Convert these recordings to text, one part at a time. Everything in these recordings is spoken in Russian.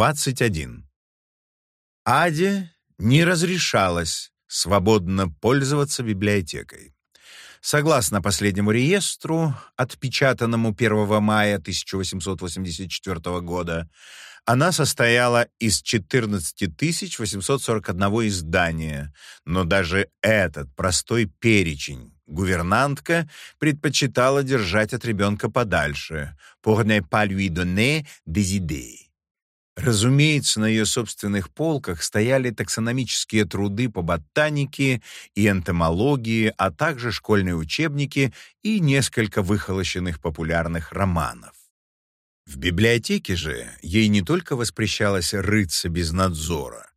21. Аде не разрешалось свободно пользоваться библиотекой. Согласно последнему реестру, отпечатанному 1 мая 1884 года, она состояла из 14 841 издания, но даже этот простой перечень гувернантка предпочитала держать от ребенка подальше, pour ne pas lui donner des idées. Разумеется, на ее собственных полках стояли таксономические труды по ботанике и энтомологии, а также школьные учебники и несколько выхолощенных популярных романов. В библиотеке же ей не только воспрещалось рыться без надзора,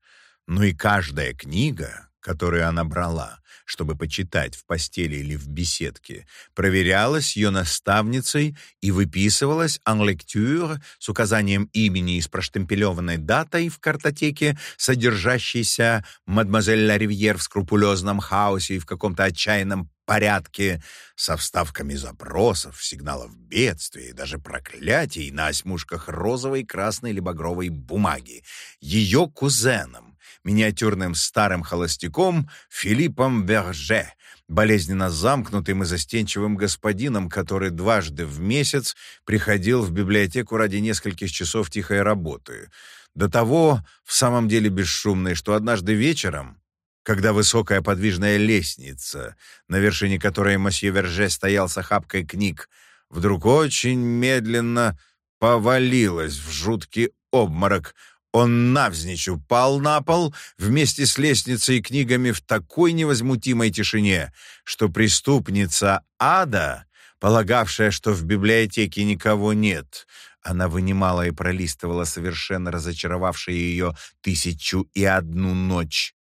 но и каждая книга, которую она брала, чтобы почитать в постели или в беседке, проверялась ее наставницей и выписывалась en lecture с указанием имени и с проштемпелеванной датой в картотеке, содержащейся «Мадемуазель Ла в скрупулезном хаосе и в каком-то отчаянном порядке, со вставками запросов, сигналов бедствия и даже проклятий на осьмушках розовой, красной или багровой бумаги, ее кузеном, миниатюрным старым холостяком Филиппом Верже, болезненно замкнутым и застенчивым господином, который дважды в месяц приходил в библиотеку ради нескольких часов тихой работы. До того, в самом деле бесшумной, что однажды вечером, когда высокая подвижная лестница, на вершине которой мосье Верже стоял с охапкой книг, вдруг очень медленно повалилась в жуткий обморок, он навзничь упал на пол вместе с лестницей и книгами в такой невозмутимой тишине, что преступница Ада, полагавшая, что в библиотеке никого нет, она вынимала и пролистывала совершенно разочаровавшие ее «Тысячу и одну ночь»,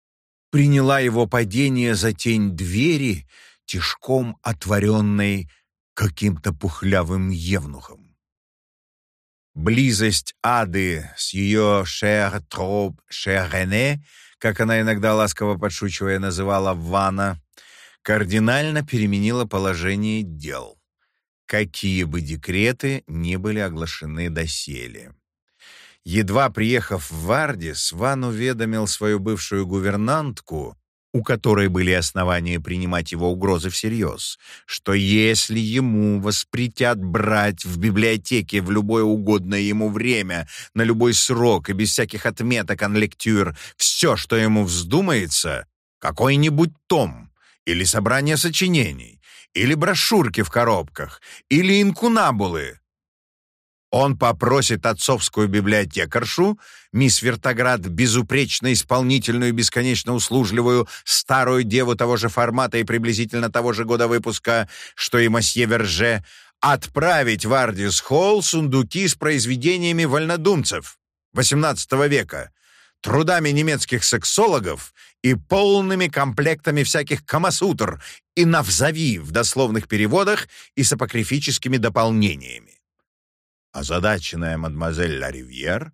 приняла его падение за тень двери, тишком отворенной каким-то пухлявым евнухом. Близость Ады с ее «cher trop cher René», как она иногда ласково подшучивая называла Вана, кардинально переменила положение дел, какие бы декреты не были оглашены доселе. Едва приехав в Вардис, Ван уведомил свою бывшую гувернантку, у которой были основания принимать его угрозы всерьез, что если ему воспретят брать в библиотеке в любое угодное ему время, на любой срок и без всяких отметок анлектюр, все, что ему вздумается, какой-нибудь том или собрание сочинений, или брошюрки в коробках, или инкунабулы, он попросит отцовскую библиотекаршу, мисс Вертоград, безупречно исполнительную, бесконечно услужливую, старую деву того же формата и приблизительно того же года выпуска, что и мосье Верже, отправить в Ардис Холл сундуки с произведениями вольнодумцев XVIII века, трудами немецких сексологов и полными комплектами всяких камасутр и навзави в дословных переводах и с апокрифическими дополнениями. Озадаченная мадемуазель Ларивьер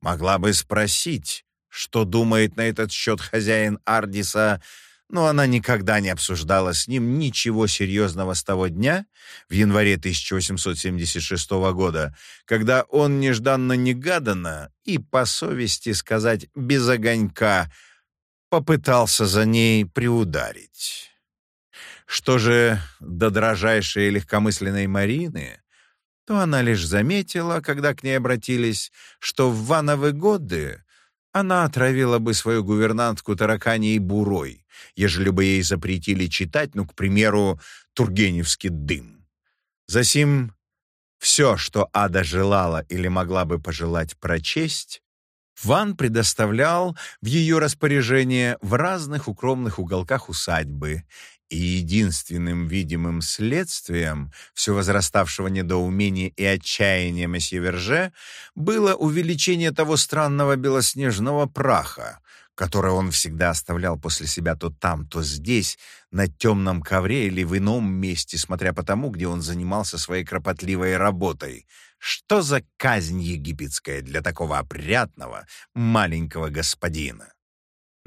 могла бы спросить, что думает на этот счет хозяин Ардиса, но она никогда не обсуждала с ним ничего серьезного с того дня, в январе 1876 года, когда он нежданно-негаданно и, по совести сказать, без огонька, попытался за ней приударить. Что же до дрожайшей легкомысленной Марины, то она лишь заметила, когда к ней обратились, что в вановые годы она отравила бы свою гувернантку тараканей бурой, ежели бы ей запретили читать, ну, к примеру, Тургеневский дым. Засим все, что Ада желала или могла бы пожелать прочесть, Ван предоставлял в ее распоряжение в разных укромных уголках усадьбы, и единственным видимым следствием все возраставшего недоумения и отчаяния месье Верже было увеличение того странного белоснежного праха, который он всегда оставлял после себя то там, то здесь, на темном ковре или в ином месте, смотря по тому, где он занимался своей кропотливой работой. Что за казнь египетская для такого опрятного маленького господина?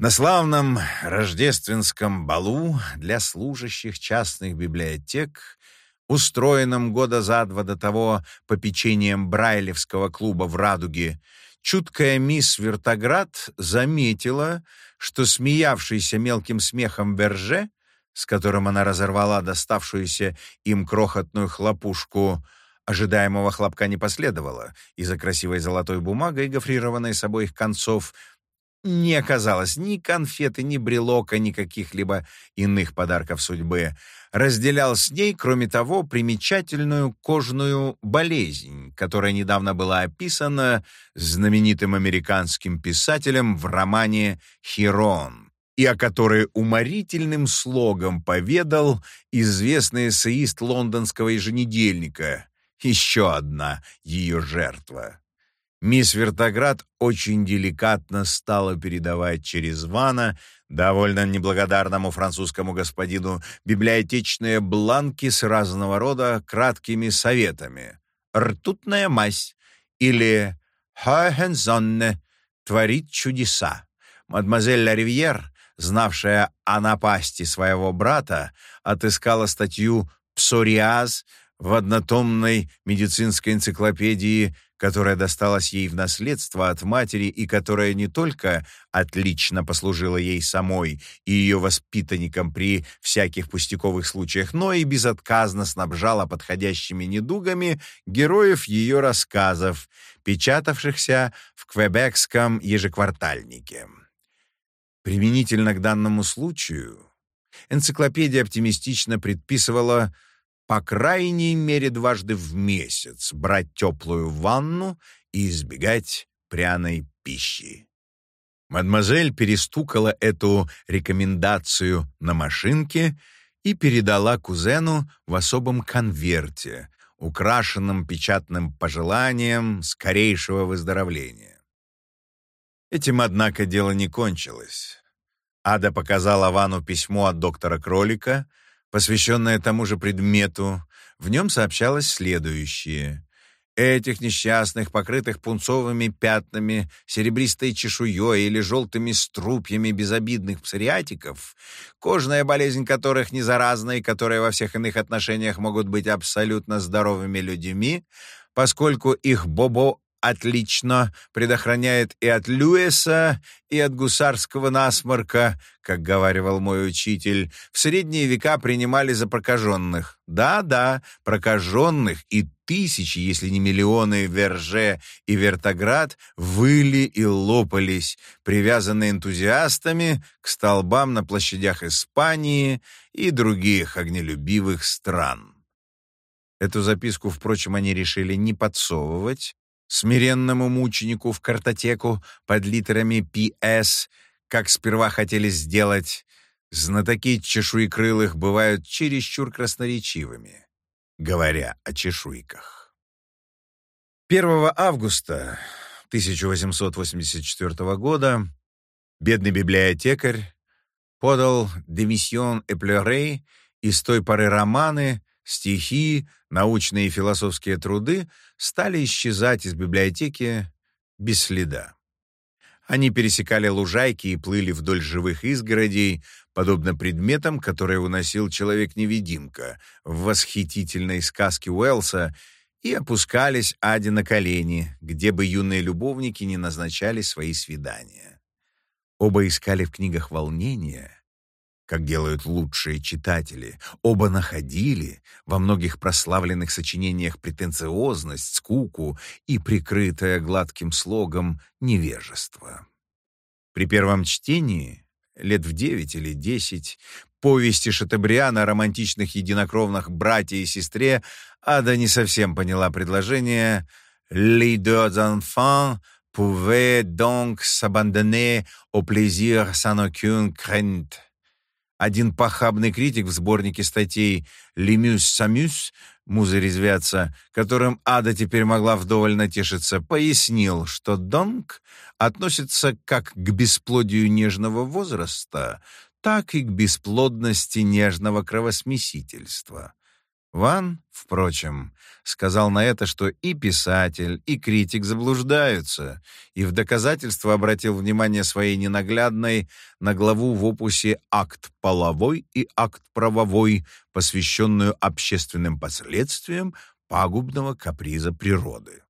На славном рождественском балу для служащих частных библиотек, устроенном года за два до того попечением Брайлевского клуба в «Радуге», чуткая мисс Вертоград заметила, что смеявшийся мелким смехом Берже, с которым она разорвала доставшуюся им крохотную хлопушку, ожидаемого хлопка не последовало, и за красивой золотой бумагой, гофрированной с обоих концов, не оказалось ни конфеты, ни брелока, ни каких-либо иных подарков судьбы. Разделял с ней, кроме того, примечательную кожную болезнь, которая недавно была описана знаменитым американским писателем в романе «Хирон», и о которой уморительным слогом поведал известный эссеист лондонского еженедельника. Еще одна ее жертва. Мисс Вертоград очень деликатно стала передавать через Вана довольно неблагодарному французскому господину библиотечные бланки с разного рода краткими советами. «Ртутная мазь» или «Хохензонне» творит чудеса. Мадемуазель Ларивьер, знавшая о напасти своего брата, отыскала статью «Псориаз» в однотомной медицинской энциклопедии которая досталась ей в наследство от матери и которая не только отлично послужила ей самой и ее воспитанникам при всяких пустяковых случаях, но и безотказно снабжала подходящими недугами героев ее рассказов, печатавшихся в квебекском ежеквартальнике. Применительно к данному случаю энциклопедия оптимистично предписывала по крайней мере дважды в месяц брать теплую ванну и избегать пряной пищи. Мадемуазель перестукала эту рекомендацию на машинке и передала кузену в особом конверте, украшенном печатным пожеланием скорейшего выздоровления. Этим, однако, дело не кончилось. Ада показала Вану письмо от доктора Кролика — посвященное тому же предмету, в нем сообщалось следующее. Этих несчастных, покрытых пунцовыми пятнами, серебристой чешуей или желтыми струпьями безобидных псориатиков, кожная болезнь которых не заразна и которые во всех иных отношениях могут быть абсолютно здоровыми людьми, поскольку их бобо отлично предохраняет и от Льюиса, и от гусарского насморка, как говаривал мой учитель. В средние века принимали за прокаженных. Да-да, прокаженных и тысячи, если не миллионы Верже и Вертоград выли и лопались, привязанные энтузиастами к столбам на площадях Испании и других огнелюбивых стран. Эту записку, впрочем, они решили не подсовывать, смиренному мученику в картотеку под литерами «П.С.», как сперва хотели сделать, знатоки чешуекрылых бывают чересчур красноречивыми, говоря о чешуйках. 1 августа 1884 года бедный библиотекарь подал «Демиссион и плерей» и с той поры романы, стихи, научные и философские труды стали исчезать из библиотеки без следа. Они пересекали лужайки и плыли вдоль живых изгородей, подобно предметам, которые уносил человек-невидимка в восхитительной сказке Уэллса, и опускались Аде на колени, где бы юные любовники не назначали свои свидания. Оба искали в книгах волнения, как делают лучшие читатели, оба находили во многих прославленных сочинениях претенциозность, скуку и прикрытое гладким слогом невежество. При первом чтении, лет в девять или десять, повести Шатебриана о романтичных единокровных братья и сестре Ада не совсем поняла предложение «Les deux enfants pouvaient donc s'abandonner au plaisir sans aucune crainte». Один похабный критик в сборнике статей «Лемюс Самюс» «Музы резвятся», которым Ада теперь могла вдоволь натешиться, пояснил, что донг относится как к бесплодию нежного возраста, так и к бесплодности нежного кровосмесительства. Ван, впрочем, сказал на это, что и писатель, и критик заблуждаются, и в доказательство обратил внимание своей ненаглядной на главу в опусе «Акт половой» и «Акт правовой», посвященную общественным последствиям пагубного каприза природы.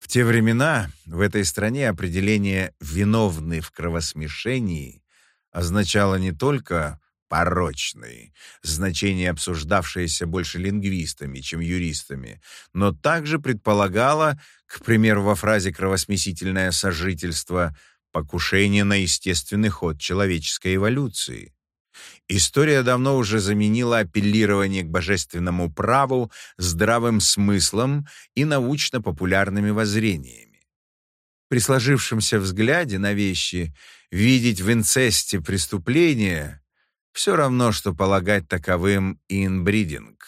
В те времена в этой стране определение «виновный в кровосмешении» означало не только порочный, значение обсуждавшееся больше лингвистами, чем юристами, но также предполагало, к примеру, во фразе «кровосмесительное сожительство» покушение на естественный ход человеческой эволюции. История давно уже заменила апеллирование к божественному праву здравым смыслом и научно-популярными воззрениями. При сложившемся взгляде на вещи видеть в инцесте преступление все равно, что полагать таковым инбридинг.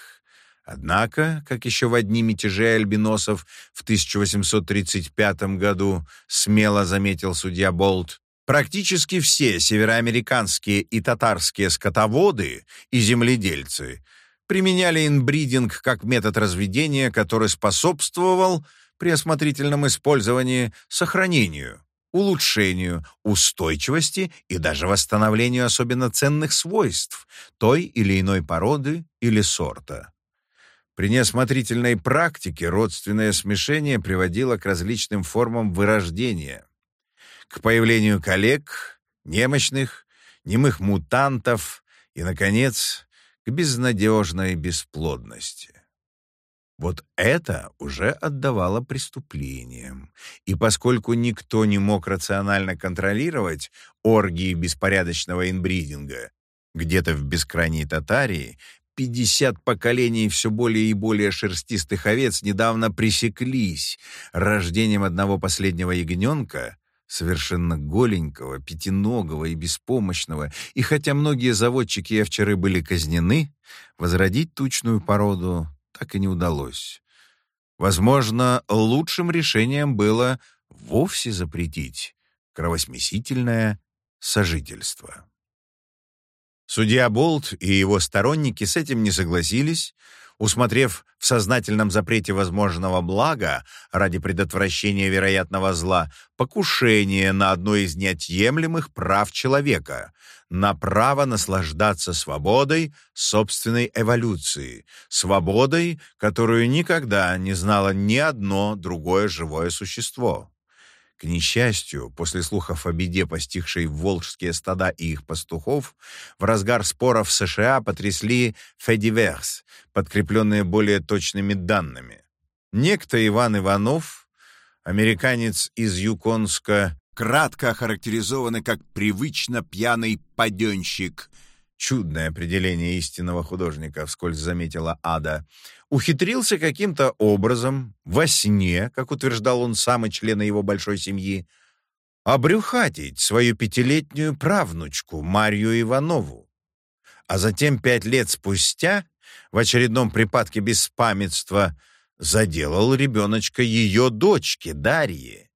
Однако, как еще в одни мятежи альбиносов в 1835 году смело заметил судья Болт, практически все североамериканские и татарские скотоводы и земледельцы применяли инбридинг как метод разведения, который способствовал при осмотрительном использовании сохранению улучшению устойчивости и даже восстановлению особенно ценных свойств той или иной породы или сорта. При неосмотрительной практике родственное смешение приводило к различным формам вырождения, к появлению коллег, немощных, немых мутантов и, наконец, к безнадежной бесплодности. Вот это уже отдавало преступлением. И поскольку никто не мог рационально контролировать оргии беспорядочного инбридинга, где-то в бескрайней Татарии 50 поколений все более и более шерстистых овец недавно пресеклись рождением одного последнего ягненка, совершенно голенького, пятиногого и беспомощного, и хотя многие заводчики и овчары были казнены, возродить тучную породу так и не удалось. Возможно, лучшим решением было вовсе запретить кровосмесительное сожительство. Судья Болт и его сторонники с этим не согласились, усмотрев в сознательном запрете возможного блага ради предотвращения вероятного зла покушение на одно из неотъемлемых прав человека, на право наслаждаться свободой собственной эволюции, свободой, которую никогда не знало ни одно другое живое существо. Несчастью, после слухов о беде, постигшей волжские стада и их пастухов, в разгар споров США потрясли «федиверс», подкрепленные более точными данными. Некто Иван Иванов, американец из Юконска, кратко охарактеризованы как привычно пьяный паденщик. Чудное определение истинного художника, вскользь заметила Ада. Ухитрился каким-то образом, во сне, как утверждал он сам и члены его большой семьи, обрюхатить свою пятилетнюю правнучку Марью Иванову. А затем пять лет спустя, в очередном припадке беспамятства, заделал ребеночка ее дочки Дарьи.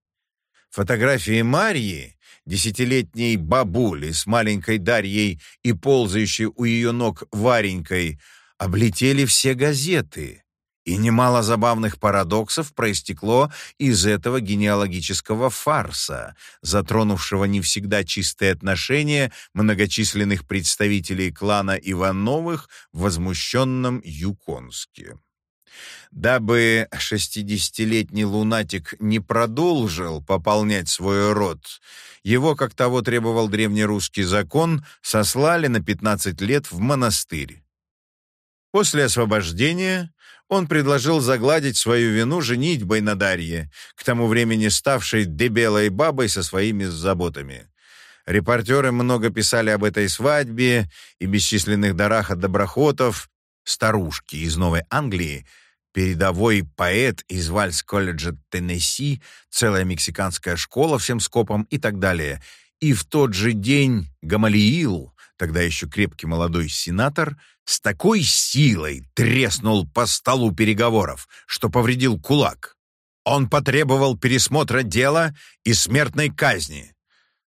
Фотографии Марьи, десятилетней бабули с маленькой Дарьей и ползающей у ее ног Варенькой, облетели все газеты, и немало забавных парадоксов проистекло из этого генеалогического фарса, затронувшего не всегда чистые отношения многочисленных представителей клана Ивановых в возмущенном Юконске. Дабы шестидесятилетний лунатик не продолжил пополнять свой род, его, как того требовал древнерусский закон, сослали на 15 лет в монастырь. После освобождения он предложил загладить свою вину женитьбой на Дарье, к тому времени ставшей дебелой бабой со своими заботами. Репортеры много писали об этой свадьбе и бесчисленных дарах от доброхотов. Старушки из Новой Англии – передовой поэт из Вальс-колледжа Теннесси, целая мексиканская школа всем скопом и так далее. И в тот же день Гамалиил, тогда еще крепкий молодой сенатор, с такой силой треснул по столу переговоров, что повредил кулак. Он потребовал пересмотра дела и смертной казни.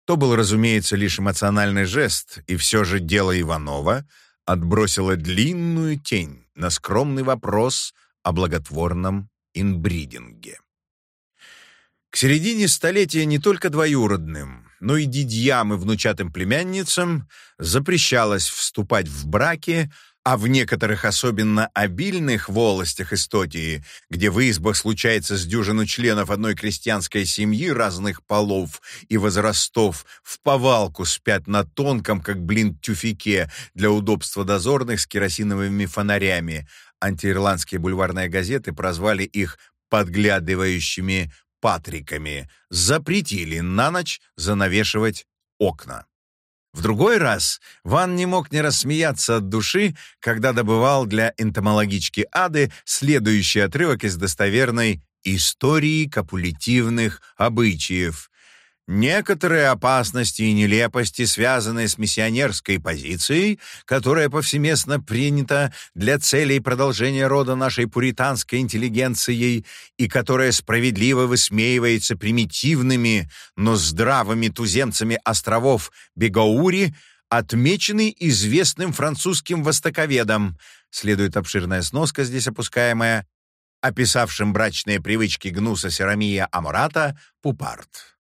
То был, разумеется, лишь эмоциональный жест, и все же дело Иванова отбросило длинную тень на скромный вопрос – о благотворном инбридинге. К середине столетия не только двоюродным, но и дядьям и внучатым племянницам запрещалось вступать в браки, а в некоторых особенно обильных волостях Истотии, где в избах случается с дюжину членов одной крестьянской семьи разных полов и возрастов, в повалку спят на тонком, как блин, тюфике для удобства дозорных с керосиновыми фонарями. Антиирландские бульварные газеты прозвали их «подглядывающими патриками», запретили на ночь занавешивать окна. В другой раз Ван не мог не рассмеяться от души, когда добывал для энтомологички Ады следующий отрывок из достоверной «Истории капулятивных обычаев», Некоторые опасности и нелепости, связанные с миссионерской позицией, которая повсеместно принята для целей продолжения рода нашей пуританской интеллигенцией и которая справедливо высмеивается примитивными, но здравыми туземцами островов Бегаури, отмечены известным французским востоковедом. Следует обширная сноска, здесь опускаемая, описавшим брачные привычки гнуса Серамия Амурата Пупарт.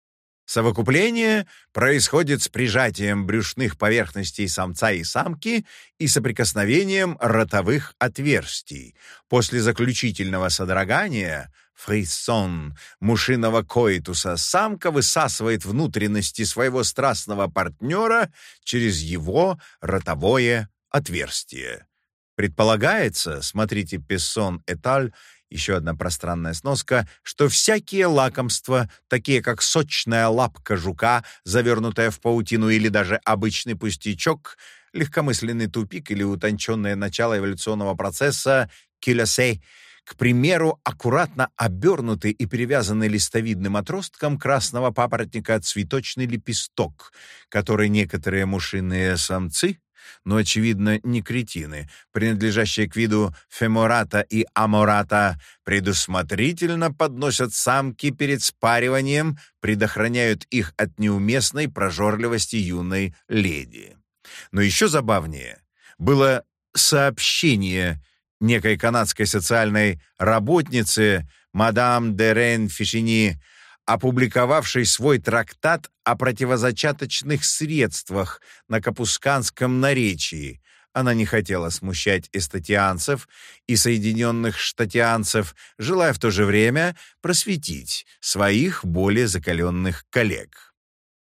Совокупление происходит с прижатием брюшных поверхностей самца и самки и соприкосновением ротовых отверстий. После заключительного содрогания фриссон мушиного коитуса самка высасывает внутренности своего страстного партнера через его ротовое отверстие. Предполагается, смотрите Пессон эталь, еще одна пространная сноска, что всякие лакомства, такие как сочная лапка жука, завернутая в паутину или даже обычный пустячок, легкомысленный тупик или утонченное начало эволюционного процесса килосей, к примеру, аккуратно обернутый и перевязанный листовидным отростком красного папоротника цветочный лепесток, который некоторые мушиные самцы но, очевидно, не кретины, принадлежащие к виду фемората и амората, предусмотрительно подносят самки перед спариванием, предохраняют их от неуместной прожорливости юной леди. Но еще забавнее было сообщение некой канадской социальной работницы мадам де Рен Фишини опубликовавший свой трактат о противозачаточных средствах на капусканском наречии. Она не хотела смущать эстатианцев и соединенных штатианцев, желая в то же время просветить своих более закаленных коллег.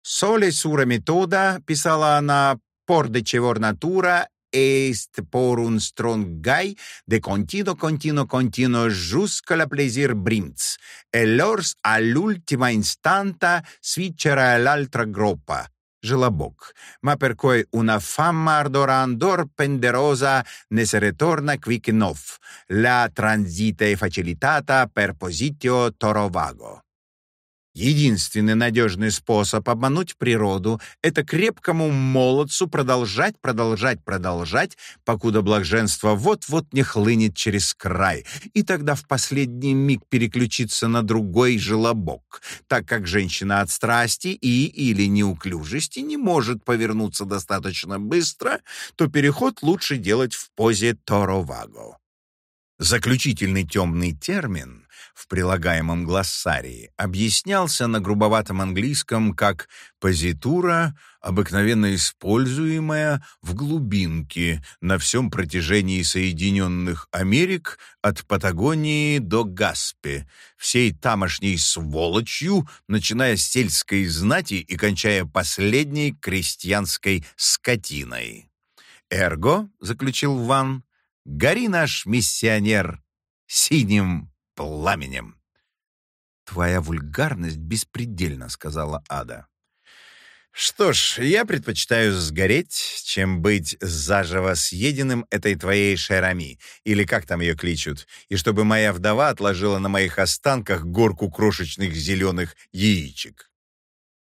«Соле сура метода», — писала она, «por de chevor natura est por un strong guy de continuo, continuo, continuo, jusque la plaisir brimts, e lors all'ultima instanta sviccera l'altra groppa, Gelaboc, ma per cui una fama ardorandor penderosa ne se retorna quic nof, la transite facilitata per positio torovago. Единственный надежный способ обмануть природу — это крепкому молодцу продолжать, продолжать, продолжать, покуда блаженство вот-вот не хлынет через край, и тогда в последний миг переключиться на другой желобок, так как женщина от страсти и или неуклюжести не может повернуться достаточно быстро, то переход лучше делать в позе тороваго. Заключительный темный термин в прилагаемом глоссарии объяснялся на грубоватом английском как «позитура», обыкновенно используемая в глубинке на всем протяжении Соединенных Америк от Патагонии до Гаспи, всей тамошней сволочью, начиная с сельской знати и кончая последней крестьянской скотиной. «Эрго», — заключил Ван, — «гори наш миссионер синим пламенем. «Твоя вульгарность беспредельна», — сказала Ада. «Что ж, я предпочитаю сгореть, чем быть заживо съеденным этой твоей шерами, или как там ее кличут, и чтобы моя вдова отложила на моих останках горку крошечных зеленых яичек».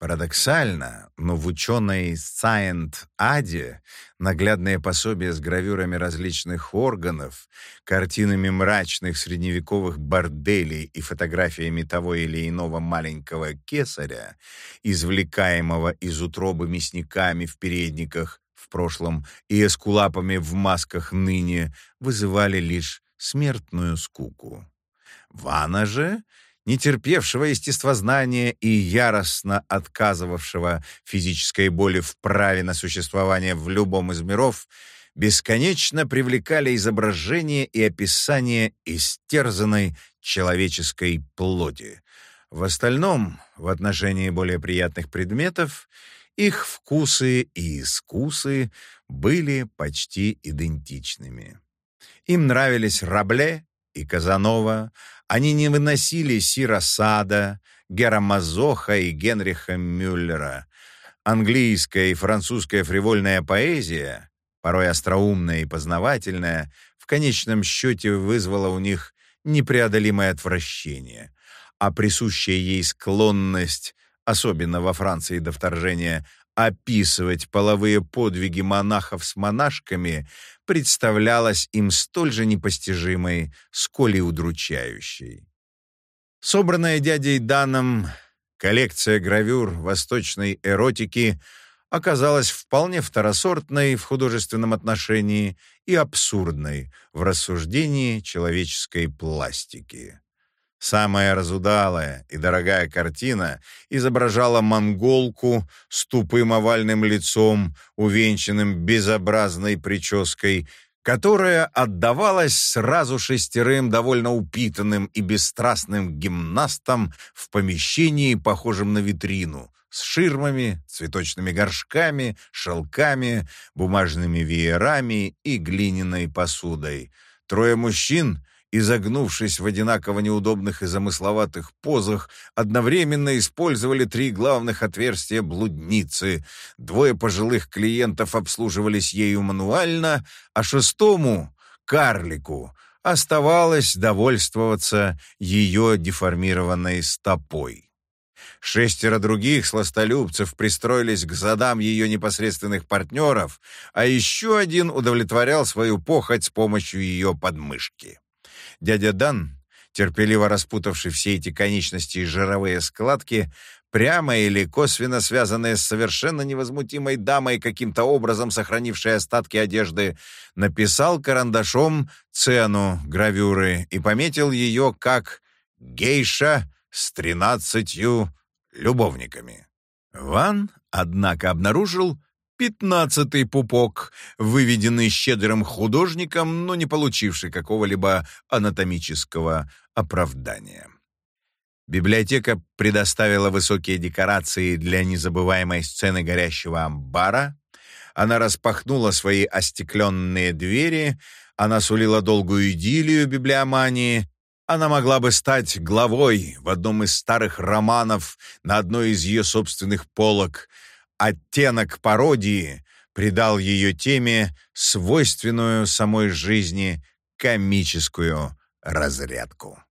Парадоксально, но в ученой Science Аде наглядные пособия с гравюрами различных органов, картинами мрачных средневековых борделей и фотографиями того или иного маленького кесаря, извлекаемого из утробы мясниками в передниках в прошлом и эскулапами в масках ныне, вызывали лишь смертную скуку. Вана же не терпевшего естествознания и яростно отказывавшего физической боли в праве на существование в любом из миров, бесконечно привлекали изображение и описание истерзанной человеческой плоти. В остальном, в отношении более приятных предметов, их вкусы и искусы были почти идентичными. Им нравились Рабле и Казанова, они не выносили Сира Сада, Гера Мазоха и Генриха Мюллера. Английская и французская фривольная поэзия, порой остроумная и познавательная, в конечном счете вызвала у них непреодолимое отвращение, а присущая ей склонность, особенно во Франции до вторжения, описывать половые подвиги монахов с монашками представлялась им столь же непостижимой, сколь и удручающей. Собранная дядей Даном коллекция гравюр восточной эротики оказалась вполне второсортной в художественном отношении и абсурдной в рассуждении человеческой пластики. Самая разудалая и дорогая картина изображала монголку с тупым овальным лицом, увенчанным безобразной прической, которая отдавалась сразу шестерым довольно упитанным и бесстрастным гимнастам в помещении, похожем на витрину, с ширмами, цветочными горшками, шелками, бумажными веерами и глиняной посудой. Трое мужчин — изогнувшись в одинаково неудобных и замысловатых позах, одновременно использовали три главных отверстия блудницы. Двое пожилых клиентов обслуживались ею мануально, а шестому, карлику, оставалось довольствоваться ее деформированной стопой. Шестеро других сластолюбцев пристроились к задам ее непосредственных партнеров, а еще один удовлетворял свою похоть с помощью ее подмышки. Дядя Дан, терпеливо распутавший все эти конечности и жировые складки, прямо или косвенно связанные с совершенно невозмутимой дамой, каким-то образом сохранившей остатки одежды, написал карандашом цену гравюры и пометил ее как «гейша с тринадцатью любовниками». Ван, однако, обнаружил, Пятнадцатый пупок, выведенный щедрым художником, но не получивший какого-либо анатомического оправдания. Библиотека предоставила высокие декорации для незабываемой сцены горящего амбара. Она распахнула свои остекленные двери, она сулила долгую идиллию библиомании, она могла бы стать главой в одном из старых романов на одной из ее собственных полок — Оттенок пародии придал ее теме свойственную самой жизни комическую разрядку.